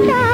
Lila!